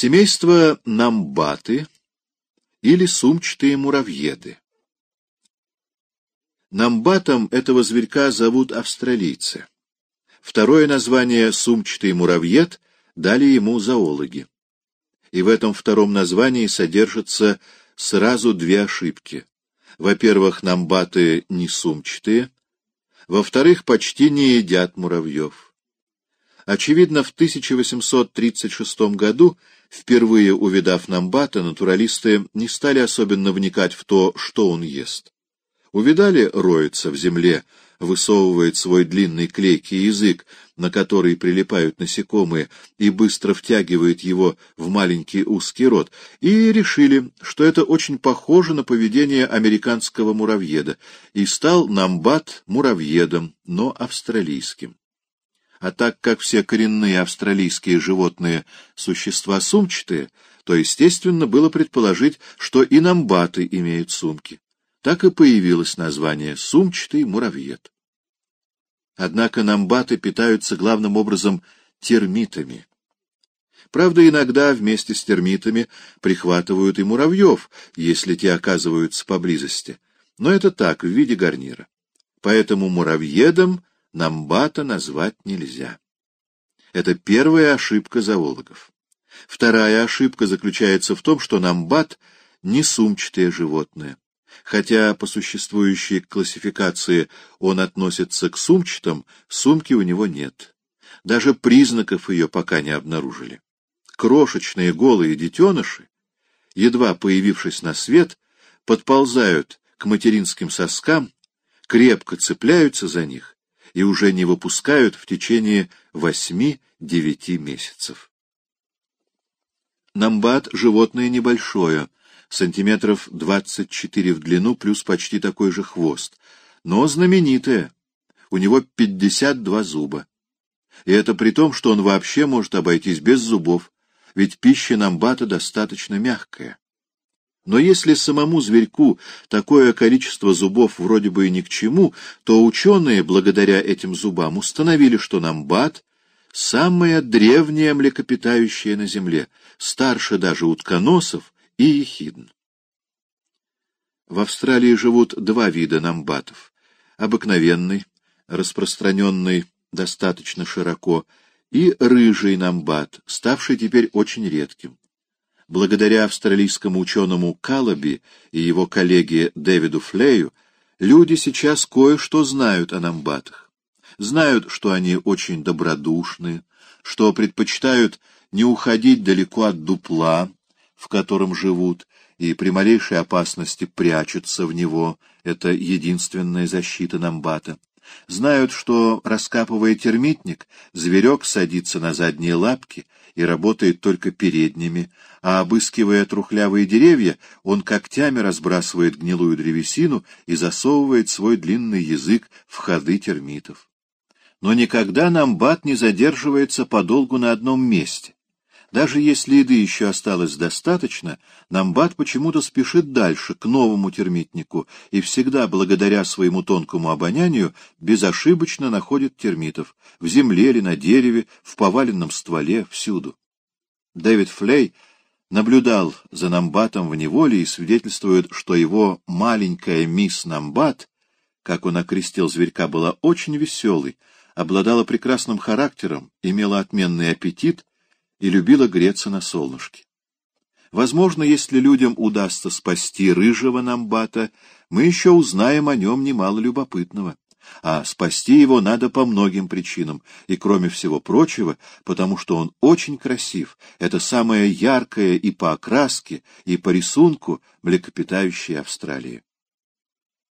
Семейство намбаты или сумчатые муравьеды. Намбатом этого зверька зовут австралийцы. Второе название «сумчатый муравьед» дали ему зоологи. И в этом втором названии содержатся сразу две ошибки. Во-первых, намбаты не сумчатые, во-вторых, почти не едят муравьев. Очевидно, в 1836 году, впервые увидав намбата, натуралисты не стали особенно вникать в то, что он ест. Увидали, роется в земле, высовывает свой длинный клейкий язык, на который прилипают насекомые, и быстро втягивает его в маленький узкий рот, и решили, что это очень похоже на поведение американского муравьеда, и стал намбат муравьедом, но австралийским. А так как все коренные австралийские животные — существа сумчатые, то, естественно, было предположить, что и намбаты имеют сумки так и появилось название «сумчатый муравьед». Однако намбаты питаются главным образом термитами. Правда, иногда вместе с термитами прихватывают и муравьев, если те оказываются поблизости, но это так, в виде гарнира. Поэтому муравьедом намбата назвать нельзя. Это первая ошибка зоологов. Вторая ошибка заключается в том, что намбат — не сумчатое животное. Хотя по существующей классификации он относится к сумчатым, сумки у него нет. Даже признаков ее пока не обнаружили. Крошечные голые детеныши, едва появившись на свет, подползают к материнским соскам, крепко цепляются за них и уже не выпускают в течение восьми-девяти месяцев. Намбат — животное небольшое, сантиметров двадцать четыре в длину, плюс почти такой же хвост. Но знаменитое. У него пятьдесят два зуба. И это при том, что он вообще может обойтись без зубов, ведь пища намбата достаточно мягкая. Но если самому зверьку такое количество зубов вроде бы и ни к чему, то ученые, благодаря этим зубам, установили, что намбат — самое древнее млекопитающее на Земле, старше даже утконосов и ехидн. В Австралии живут два вида намбатов. Обыкновенный, распространенный достаточно широко, и рыжий намбат, ставший теперь очень редким. Благодаря австралийскому ученому Калаби и его коллеге Дэвиду Флею, люди сейчас кое-что знают о намбатах. Знают, что они очень добродушны, что предпочитают не уходить далеко от дупла, в котором живут, и при малейшей опасности прячутся в него, это единственная защита Намбата. Знают, что, раскапывая термитник, зверек садится на задние лапки и работает только передними, а, обыскивая трухлявые деревья, он когтями разбрасывает гнилую древесину и засовывает свой длинный язык в ходы термитов. Но никогда Намбат не задерживается подолгу на одном месте. Даже если еды еще осталось достаточно, Намбат почему-то спешит дальше, к новому термитнику, и всегда, благодаря своему тонкому обонянию, безошибочно находит термитов — в земле или на дереве, в поваленном стволе, всюду. Дэвид Флей наблюдал за Намбатом в неволе и свидетельствует, что его маленькая мисс Намбат, как он окрестил зверька, была очень веселой, обладала прекрасным характером, имела отменный аппетит и любила греться на солнышке. Возможно, если людям удастся спасти рыжего намбата, мы еще узнаем о нем немало любопытного. А спасти его надо по многим причинам, и, кроме всего прочего, потому что он очень красив. Это самое яркое и по окраске, и по рисунку млекопитающее Австралии.